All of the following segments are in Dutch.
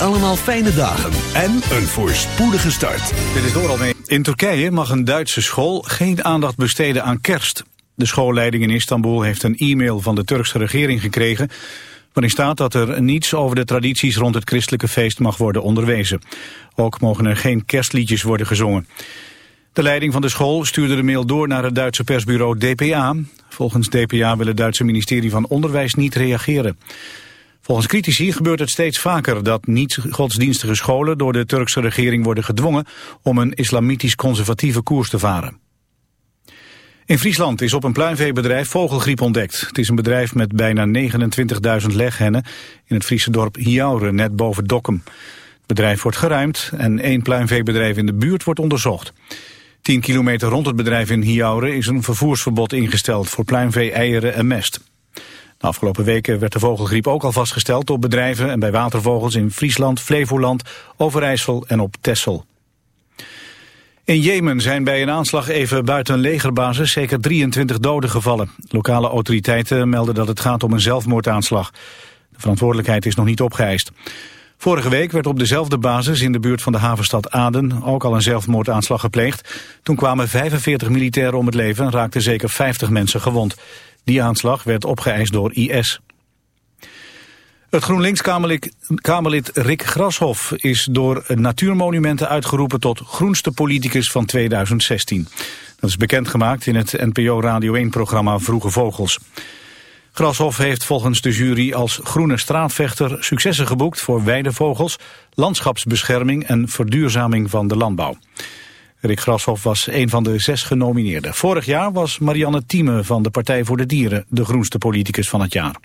allemaal fijne dagen en een voorspoedige start. Dit is door mee. In Turkije mag een Duitse school geen aandacht besteden aan kerst. De schoolleiding in Istanbul heeft een e-mail van de Turkse regering gekregen... waarin staat dat er niets over de tradities rond het christelijke feest mag worden onderwezen. Ook mogen er geen kerstliedjes worden gezongen. De leiding van de school stuurde de mail door naar het Duitse persbureau DPA. Volgens DPA wil het Duitse ministerie van Onderwijs niet reageren. Volgens critici gebeurt het steeds vaker dat niet-godsdienstige scholen door de Turkse regering worden gedwongen om een islamitisch-conservatieve koers te varen. In Friesland is op een pluimveebedrijf vogelgriep ontdekt. Het is een bedrijf met bijna 29.000 leghennen in het Friese dorp Hiaure, net boven Dokkum. Het bedrijf wordt geruimd en één pluimveebedrijf in de buurt wordt onderzocht. 10 kilometer rond het bedrijf in Hiaure is een vervoersverbod ingesteld voor pluimvee, eieren en mest. Afgelopen weken werd de vogelgriep ook al vastgesteld op bedrijven en bij watervogels in Friesland, Flevoland, Overijssel en op Texel. In Jemen zijn bij een aanslag even buiten een legerbasis zeker 23 doden gevallen. Lokale autoriteiten melden dat het gaat om een zelfmoordaanslag. De verantwoordelijkheid is nog niet opgeëist. Vorige week werd op dezelfde basis in de buurt van de havenstad Aden ook al een zelfmoordaanslag gepleegd. Toen kwamen 45 militairen om het leven en raakten zeker 50 mensen gewond. Die aanslag werd opgeëist door IS. Het GroenLinks-Kamerlid Rick Grashoff is door Natuurmonumenten uitgeroepen tot groenste politicus van 2016. Dat is bekendgemaakt in het NPO Radio 1-programma Vroege Vogels. Grashoff heeft volgens de jury als groene straatvechter successen geboekt voor weidevogels, landschapsbescherming en verduurzaming van de landbouw. Rick Grashoff was een van de zes genomineerden. Vorig jaar was Marianne Thieme van de Partij voor de Dieren de groenste politicus van het jaar.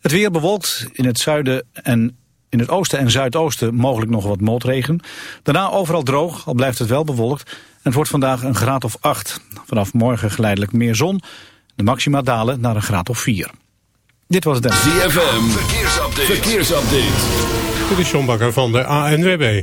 Het weer bewolkt in het zuiden en in het oosten en zuidoosten mogelijk nog wat motregen. Daarna overal droog, al blijft het wel bewolkt. En het wordt vandaag een graad of 8. Vanaf morgen geleidelijk meer zon. De maxima dalen naar een graad of 4. Dit was het. ZFM, verkeersupdate. verkeersupdate. Dit is John Bakker van de ANWB.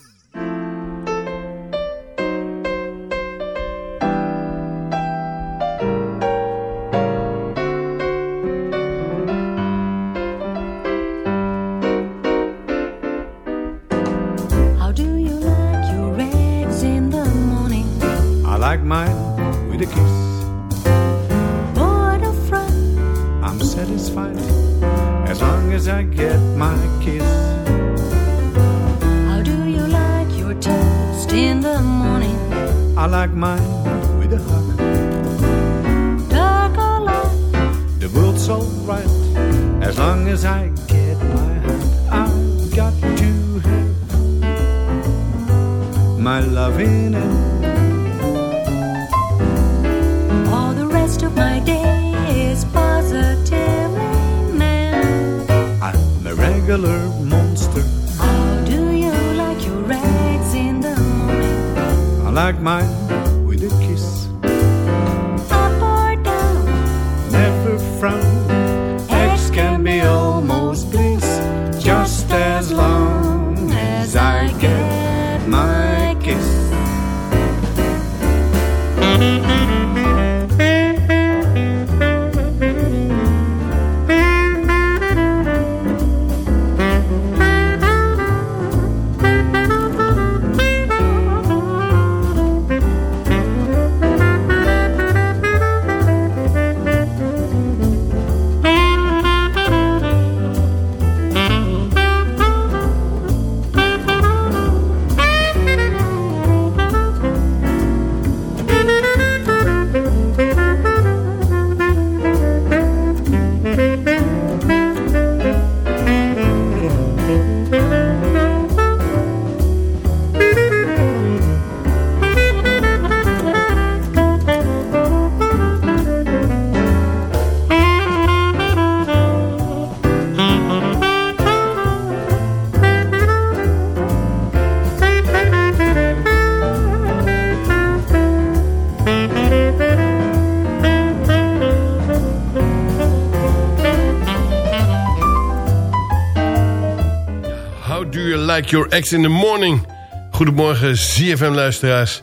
Like your ex in the morning? Goedemorgen ZFM-luisteraars.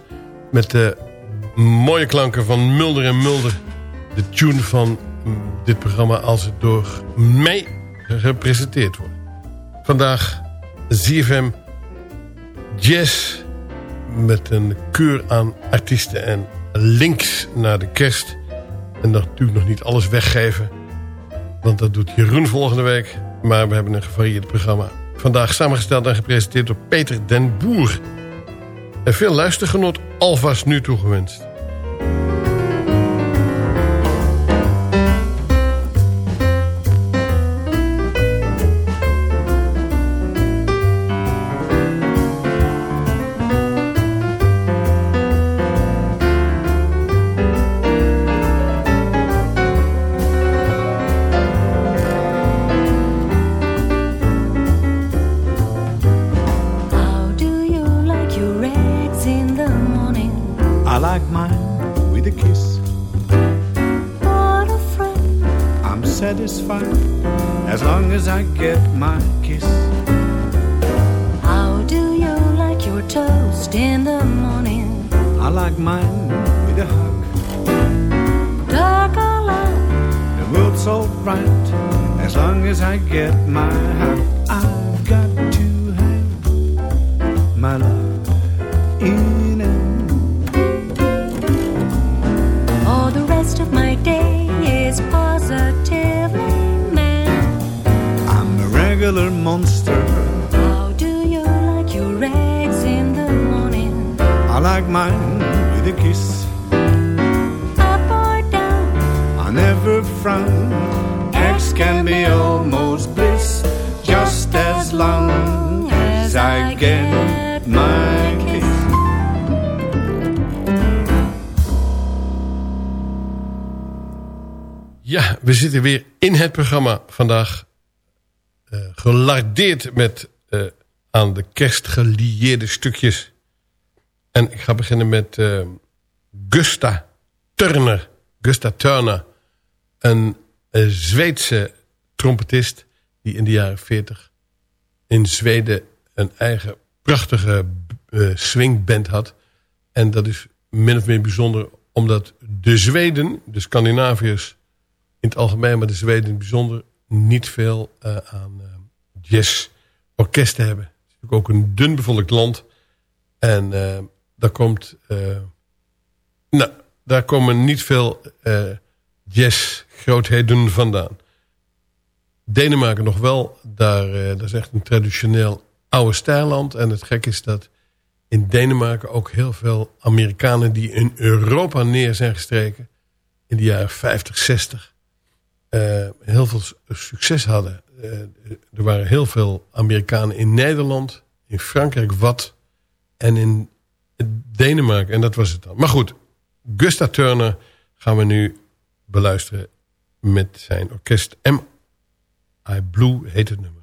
Met de mooie klanken van Mulder en Mulder. De tune van mm, dit programma als het door mij gepresenteerd wordt. Vandaag ZFM Jazz met een keur aan artiesten en links naar de kerst. En natuurlijk nog niet alles weggeven. Want dat doet Jeroen volgende week. Maar we hebben een gevarieerd programma. Vandaag samengesteld en gepresenteerd door Peter den Boer. En veel luistergenot alvast nu toegewenst. Programma vandaag. eh, gelardeerd met eh, aan de kerst gelieerde stukjes. En ik ga beginnen met eh, Gusta Turner. Gusta Turner. Een, eh, Zweedse trompetist die in de jaren 40 in Zweden een eigen prachtige swingband had. En dat is min of meer bijzonder omdat de Zweden, de Scandinaviërs in het algemeen, maar de Zweden in het bijzonder, niet veel eh, aan uh, jazzorkesten hebben. Het is natuurlijk ook een dun bevolkt land. En uh, daar komt, nou, daar komen niet veel jazzgrootheden vandaan. Denemarken nog wel, daar, dat is echt een traditioneel oude stijlland. En het gek is dat in Denemarken ook heel veel Amerikanen die in Europa neer zijn gestreken. In de jaren 50, 60. Uh, heel veel succes hadden. Uh, er waren heel veel Amerikanen in Nederland, in Frankrijk wat en in Denemarken. En dat was het dan. Maar goed, Gusta Turner gaan we nu beluisteren met zijn orkest M.I. Blue heet het nummer.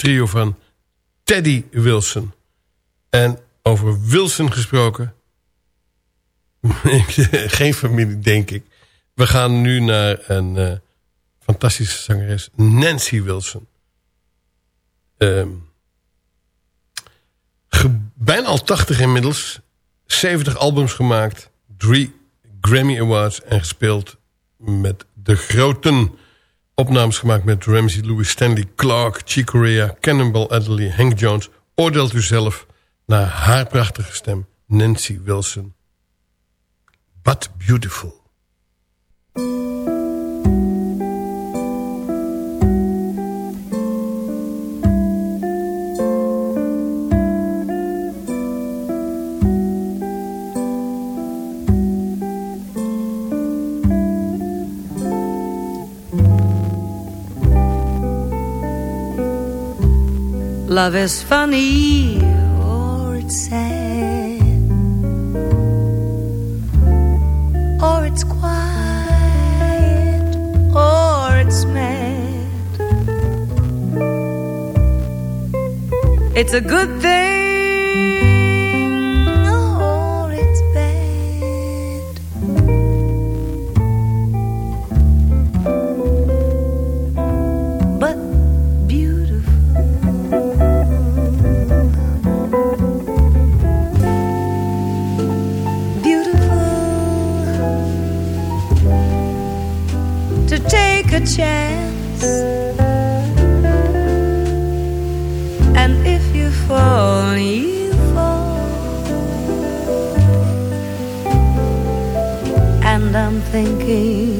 Trio van Teddy Wilson. En over Wilson gesproken... geen familie, denk ik. We gaan nu naar een uh, fantastische zangeres, Nancy Wilson. Uh, bijna al 80 inmiddels. 70 albums gemaakt. Drie Grammy Awards en gespeeld met de groten. Opnames gemaakt met Ramsey Louis Stanley Clark, Chick Corea, Cannonball Adderley, Hank Jones. Oordeelt u zelf naar haar prachtige stem, Nancy Wilson. But Beautiful. Love is funny or it's sad Or it's quiet or it's mad. It's a good thing chance. And if you fall, you fall. And I'm thinking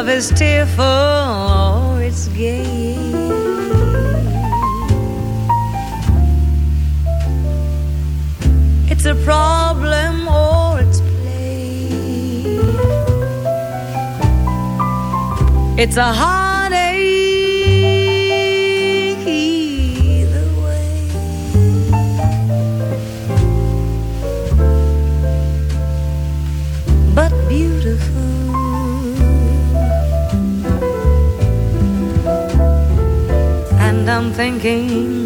Love is tearful or it's gay. It's a problem or it's play. It's a heartache game.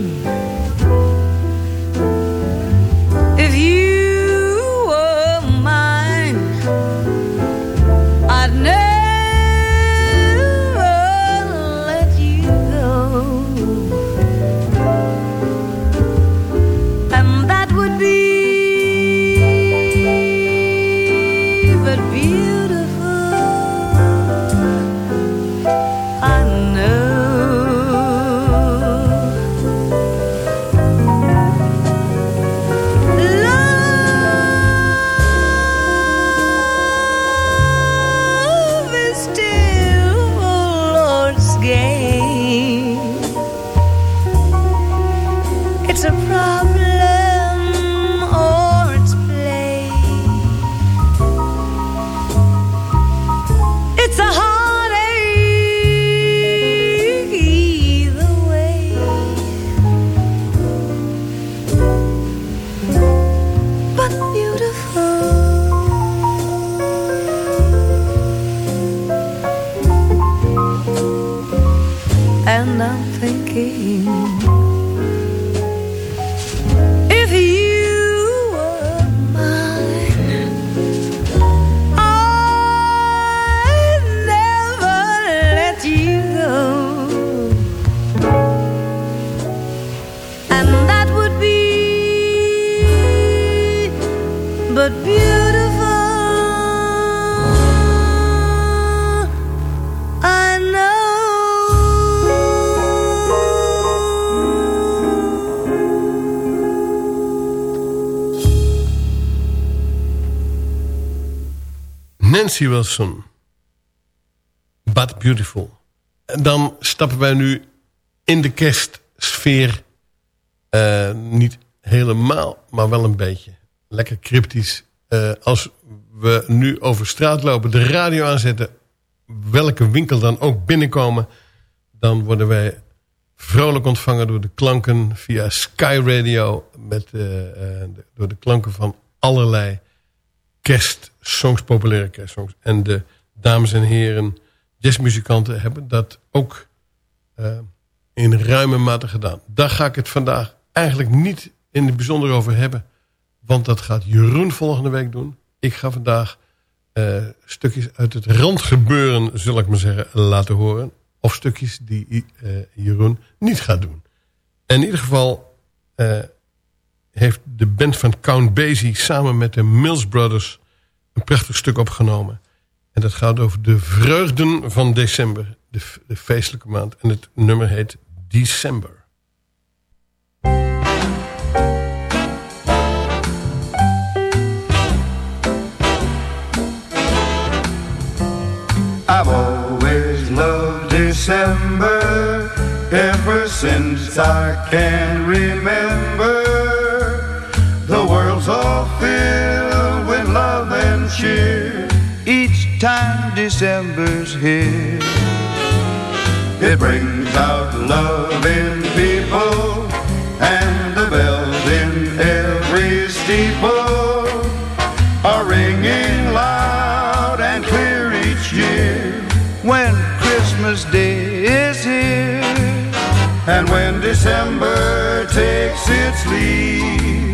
Wilson. But Beautiful. Dan stappen wij nu in de kerstsfeer. Eh, niet helemaal, maar wel een beetje. Lekker cryptisch. Eh, als we nu over straat lopen, de radio aanzetten... welke winkel dan ook binnenkomen... dan worden wij vrolijk ontvangen door de klanken via Sky Radio... Met, eh, door de klanken van allerlei kerstsongs, populaire kerstsongs. En de dames en heren jazzmuzikanten hebben dat ook eh, in ruime mate gedaan. Daar ga ik het vandaag eigenlijk niet in het bijzonder over hebben. Want dat gaat Jeroen volgende week doen. Ik ga vandaag eh, stukjes uit het randgebeuren, zal ik maar zeggen, laten horen. Of stukjes die eh, Jeroen niet gaat doen. In ieder geval heeft de band van Count Basie samen met de Mills Brothers een prachtig stuk opgenomen. En dat gaat over de vreugden van december, de, feestelijke maand. En het nummer heet December. I've always loved December ever since I can remember. World's all filled with love and cheer each time December's here. It brings out love in people and the bells in every steeple are ringing loud and clear each year when Christmas Day is here and when December takes its leave.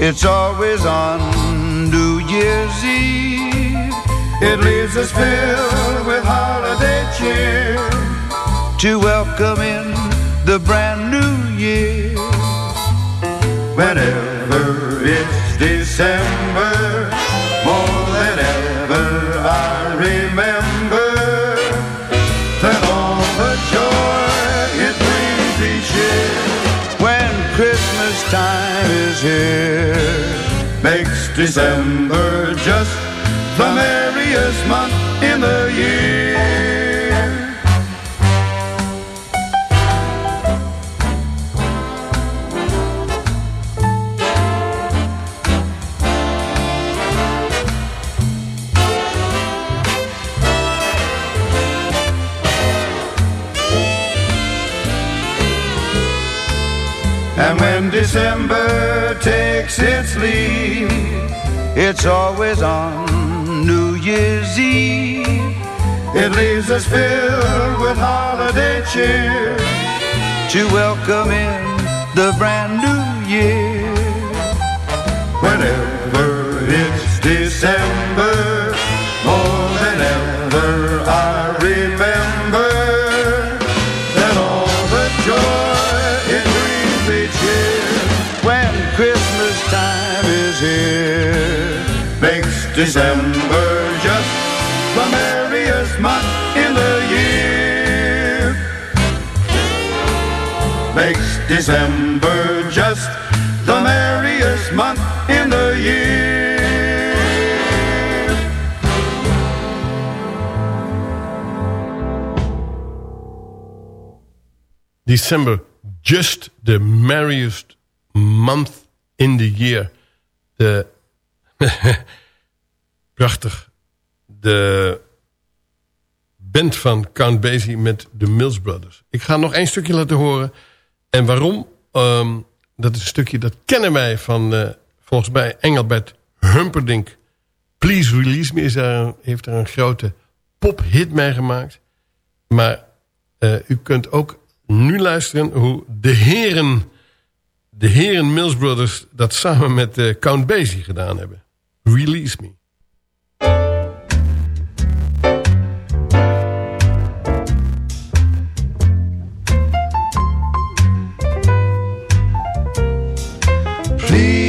It's always on New Year's Eve. It leaves us filled with holiday cheer to welcome in the brand new year. Whenever it's December, more than ever I remember that all the joy it brings each year when Christmas time is here December just the merriest month in the year. And when December takes its leave, it's always on New Year's Eve. It leaves us filled with holiday cheer to welcome in the brand new year. Whenever it's December, December just the merriest month in the year. Makes December just the merriest month in the year. December, just the merriest month in the year. De, prachtig. De band van Count Basie met de Mills Brothers. Ik ga nog één stukje laten horen. En waarom? Ehm, dat is een stukje dat kennen wij van eh, volgens mij Engelbert Humperdinck. Please Release Me is daar, heeft er een grote pophit mee gemaakt. Maar eh, u kunt ook nu luisteren hoe de heren, de heren Mills Brothers dat samen met eh, Count Basie gedaan hebben. Release Me. Please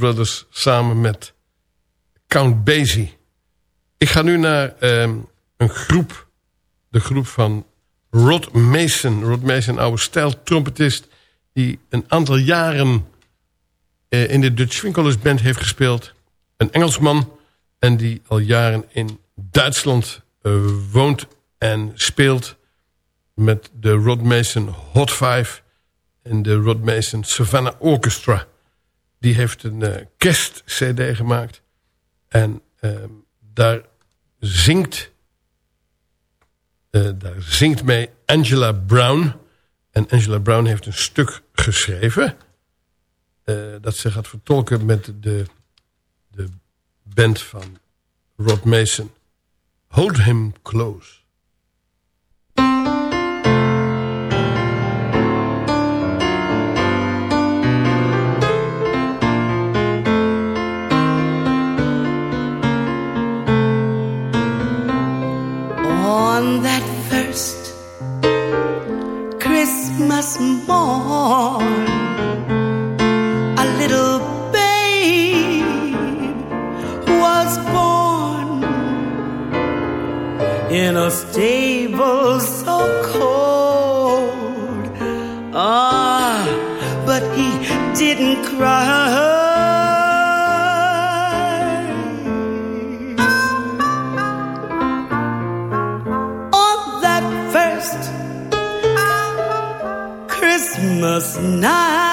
Brothers samen met Count Basie. Ik ga nu naar ehm, een groep. De groep van Rod Mason. Rod Mason, oude stijltrompetist... die een aantal jaren eh, in de Dutch Swinkelers Band heeft gespeeld. Een Engelsman. En die al jaren in Duitsland eh, woont en speelt... met de Rod Mason Hot Five en de Rod Mason Savannah Orchestra. Die heeft een eh, kerst-cd gemaakt. En ehm, daar zingt... eh, daar zingt mee Angela Brown. En Angela Brown heeft een stuk geschreven... eh, dat ze gaat vertolken met de, de band van Rod Mason. Hold him close. On that first Christmas morn, a little babe was born in a stable so cold. Ah, but he didn't cry. last not.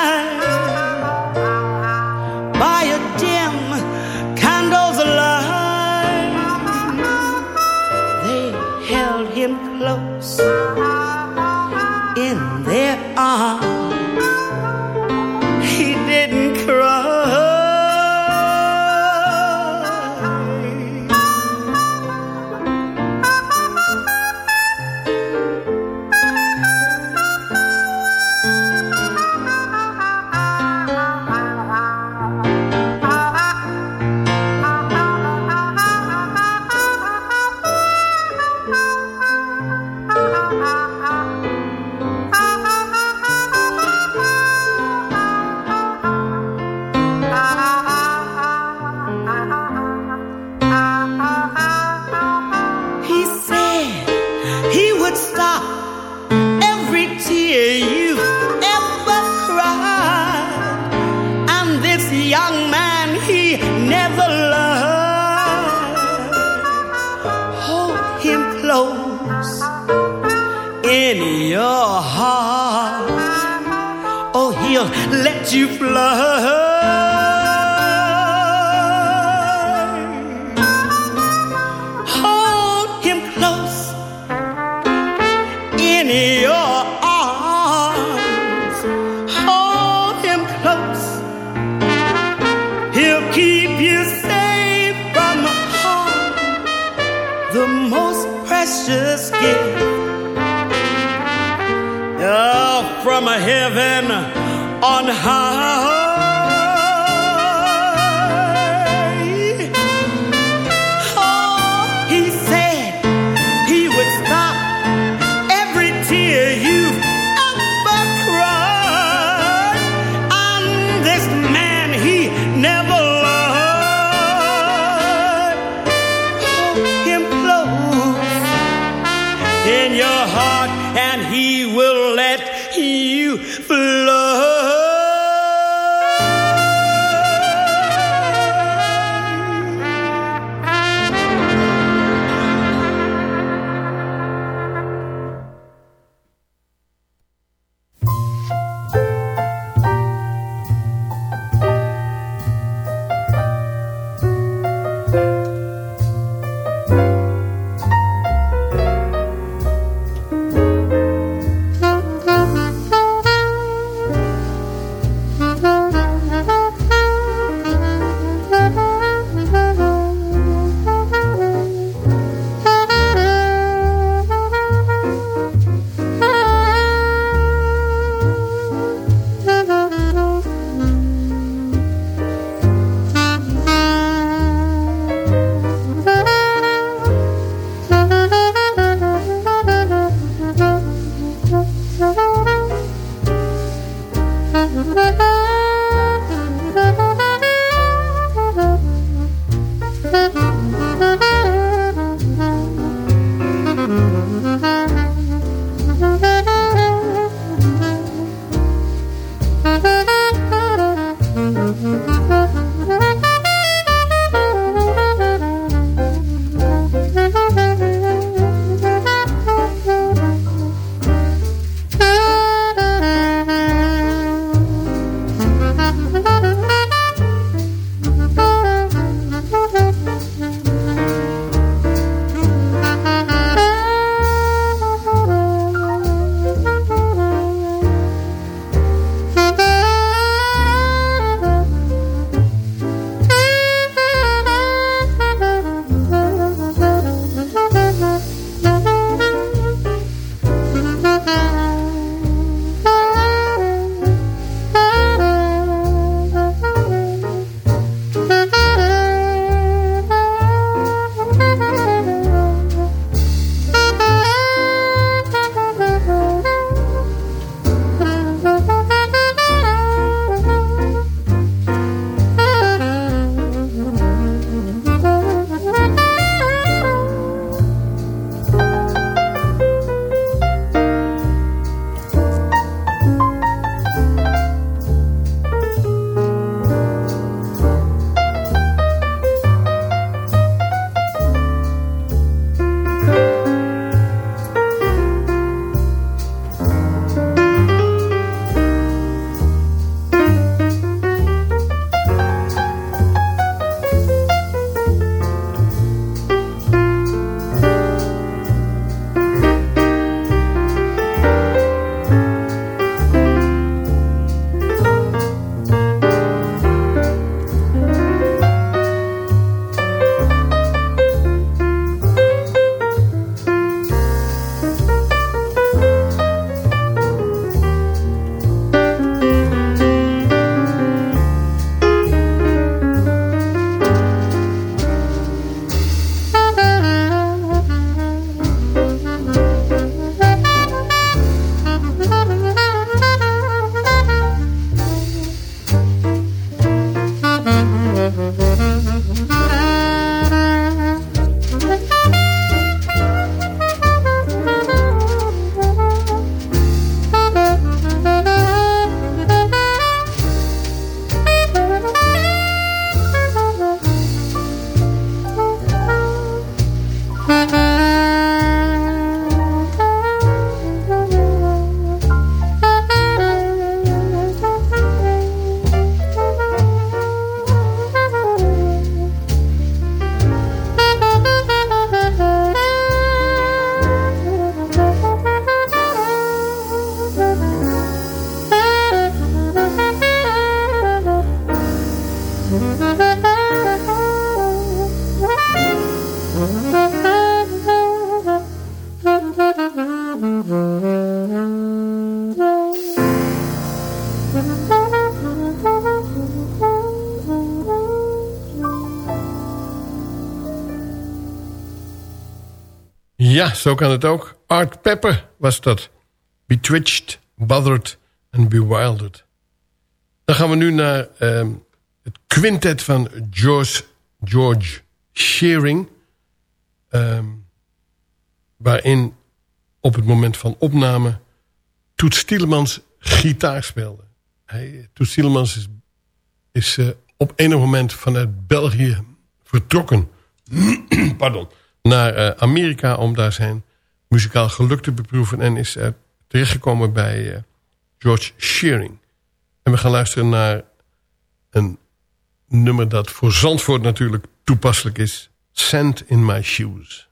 Zo kan het ook. Art Pepper was dat. Betwitched, Bothered and Bewildered. Dan gaan we nu naar ehm, het quintet van George, George Shearing. Ehm, waarin op het moment van opname Toet Stielemans gitaar speelde. Hij, Toet Stielemans is, is eh, op enig moment vanuit België vertrokken. Pardon naar eh, Amerika om daar zijn muzikaal geluk te beproeven. En is er terechtgekomen bij eh, George Shearing. En we gaan luisteren naar een nummer dat voor Zandvoort natuurlijk toepasselijk is. Sand in My Shoes.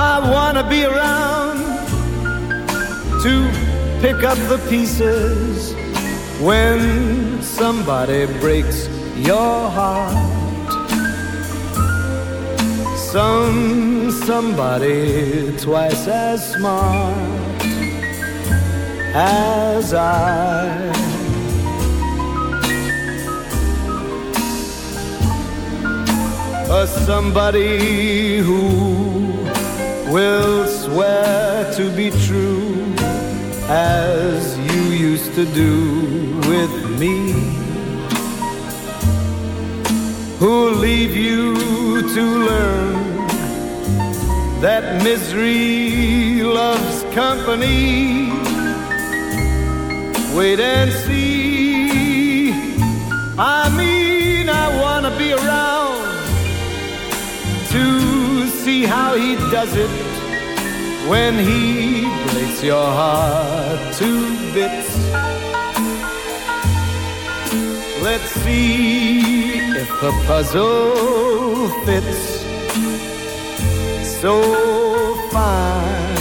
I wanna be around to pick up the pieces when somebody breaks your heart. Some somebody twice as smart as I. A somebody who will swear to be true as you used to do with me. Who'll leave you to learn that misery loves company? Wait and see. I mean, I wanna be around to see how he does it when he breaks your heart to bits. Let's see if the puzzle fits so fine.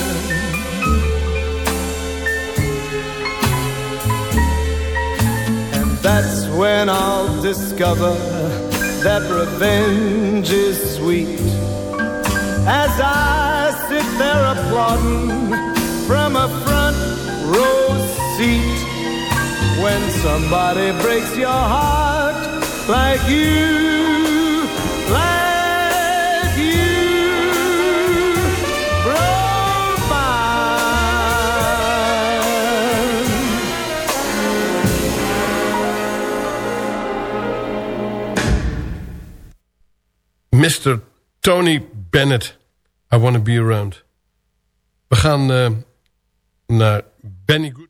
And that's when I'll discover that revenge is sweet as I sit there applauding from a front row seat when somebody breaks your heart like you, like you broke. Mr. Tony Bennett. I Wanna Be Around. We gaan uh, naar Benny, Good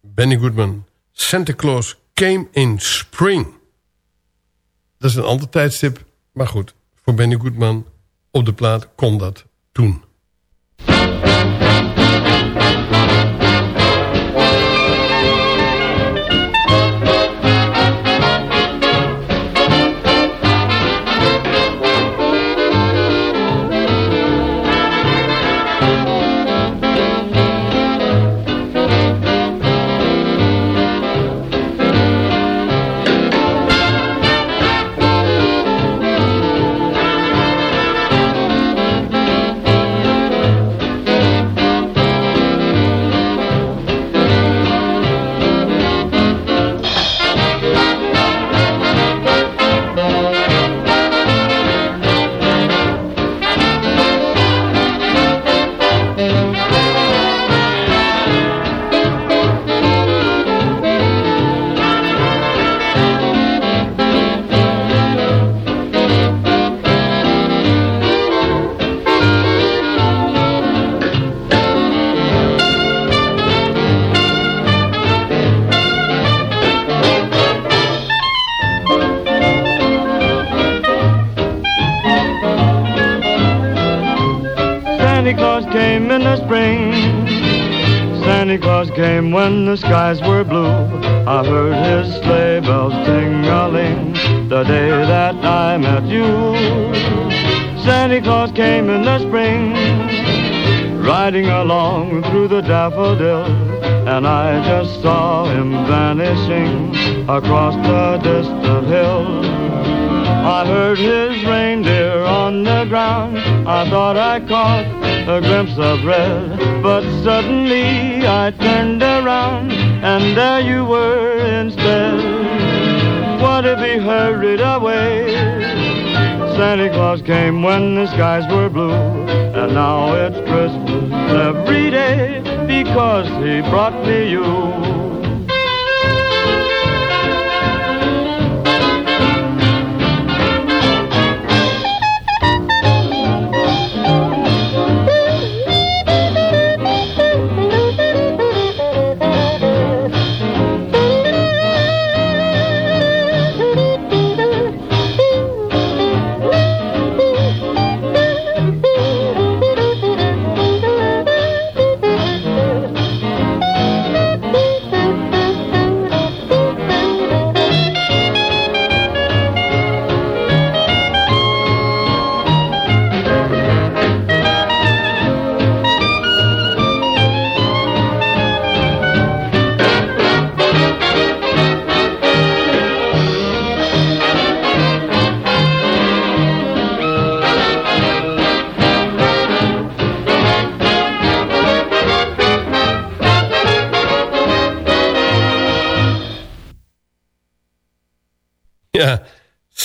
Benny Goodman. Santa Claus Came in Spring. Dat is een ander tijdstip. Maar goed, voor Benny Goodman op de plaat kon dat toen. Claus came in the spring, riding along through the daffodils, and I just saw him vanishing across the distant hills. I heard his reindeer on the ground. I thought I caught a glimpse of red, but suddenly I turned around and there you were instead. What if he hurried away? Santa Claus came when the skies were blue, and now it's Christmas every day because he brought me you.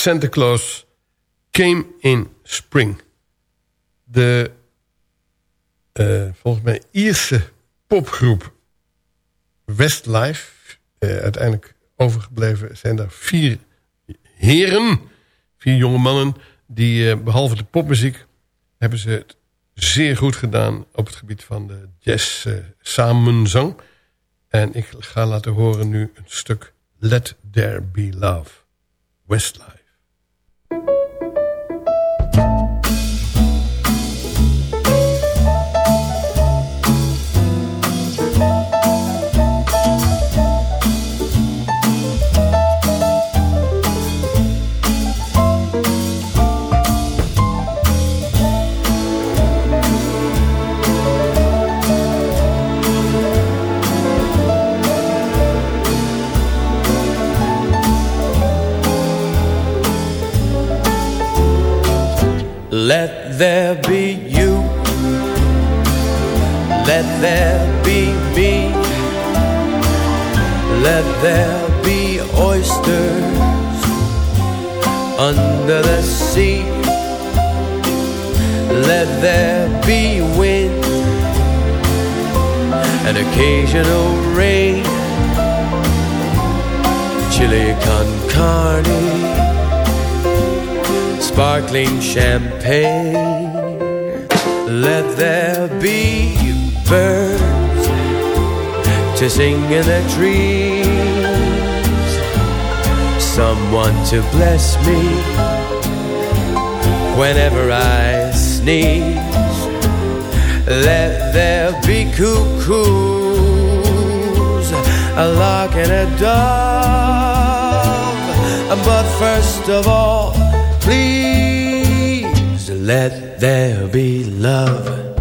Santa Claus Came in Spring. De uh, volgens mij Ierse popgroep Westlife. Uh, uiteindelijk overgebleven zijn er vier heren. Vier jonge mannen. Die uh, behalve de popmuziek hebben ze het zeer goed gedaan op het gebied van de jazz samenzang. En ik ga laten horen nu een stuk Let There Be Love. Westlife. Thank you. Let there be you. Let there be me. Let there be oysters under the sea. Let there be wind and occasional rain. Chili con carne sparkling champagne. Let there be birds to sing in the trees. Someone to bless me whenever I sneeze. Let there be cuckoos, a lark and a dove. But first of all, please let there be love.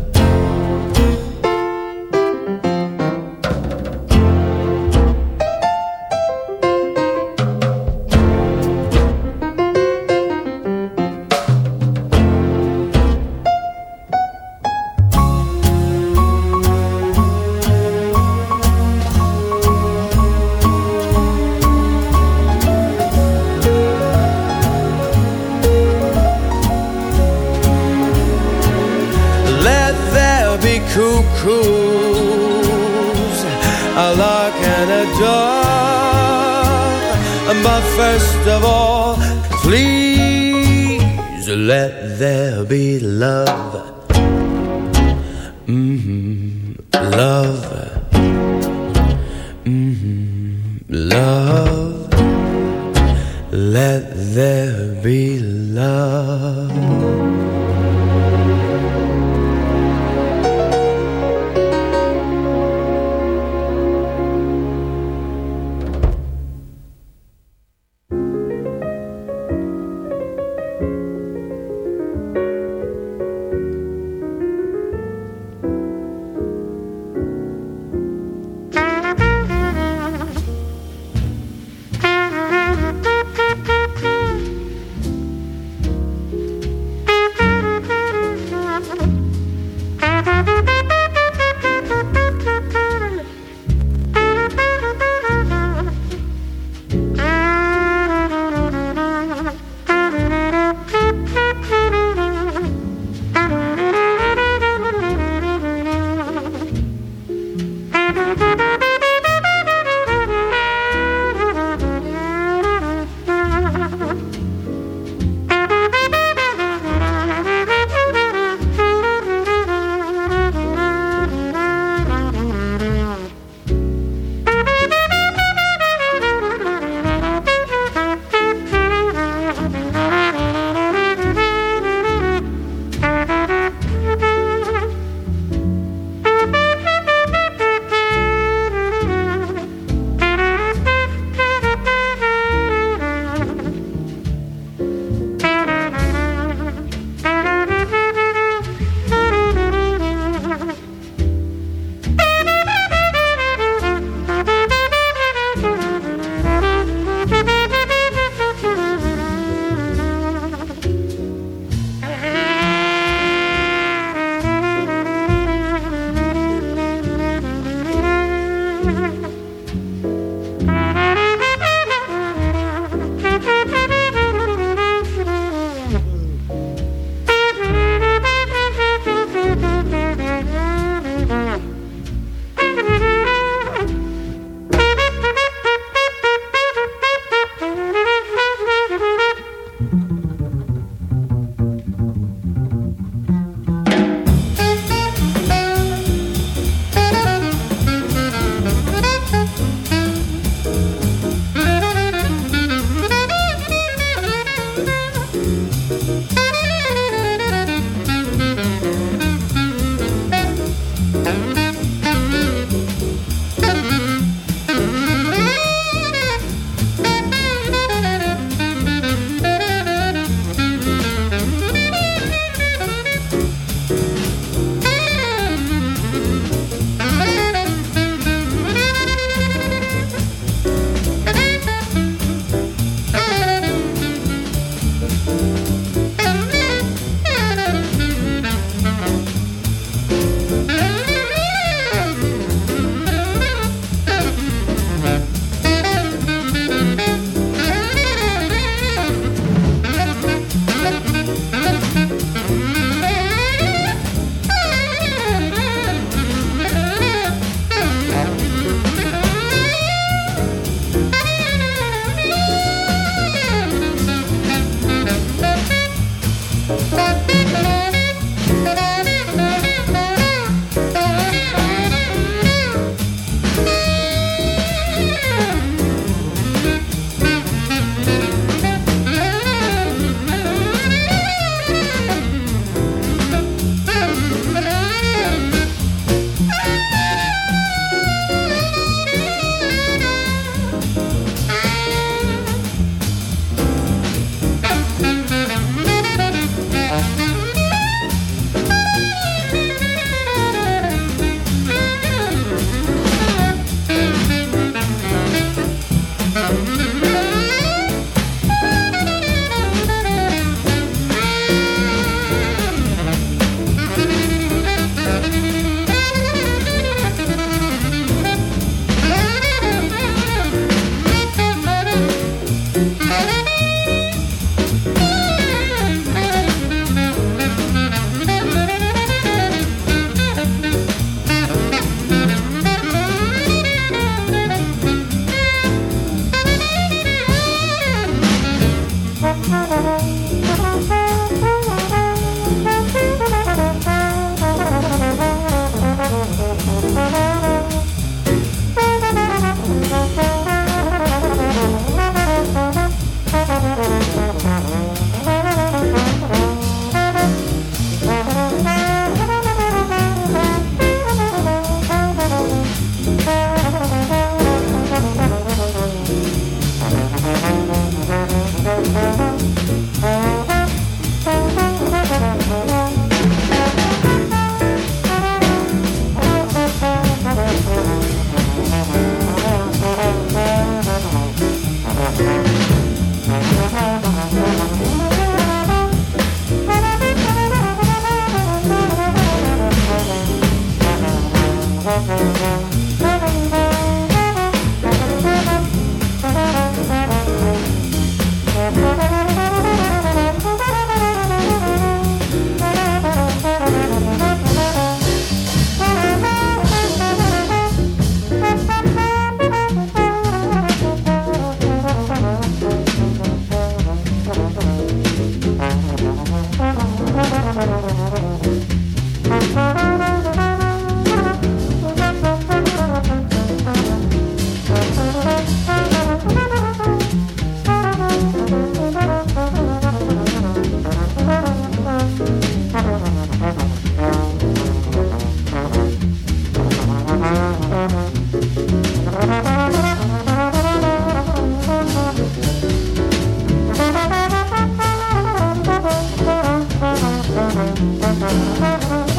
Onder de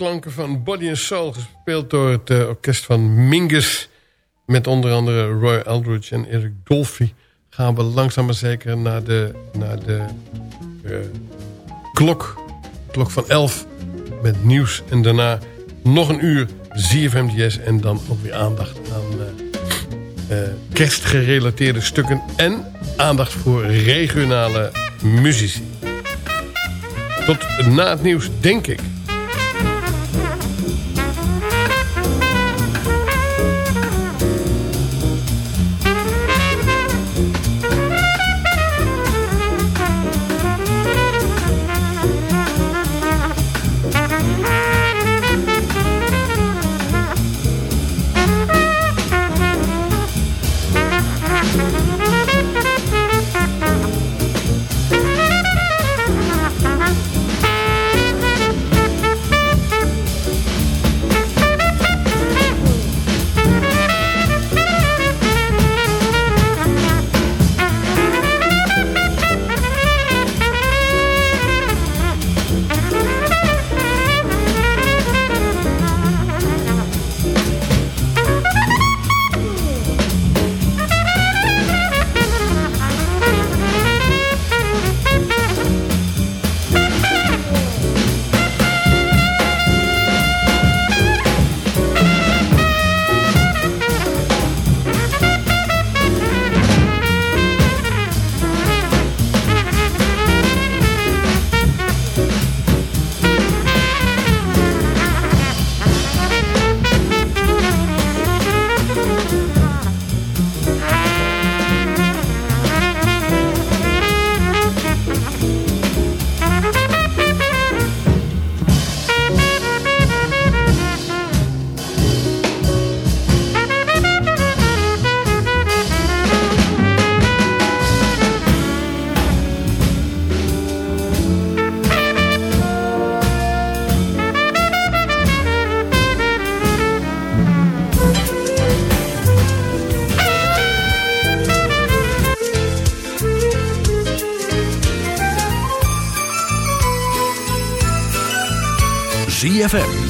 klanken van Body and Soul... gespeeld door het eh, orkest van Mingus... met onder andere Roy Eldridge en Eric Dolphy... gaan we langzaam maar zeker naar de, naar de eh, klok. Klok van 11 met nieuws. En daarna nog een uur ZFMDS... en dan ook weer aandacht aan eh, kerstgerelateerde stukken... en aandacht voor regionale muzici. Tot na het nieuws, denk ik.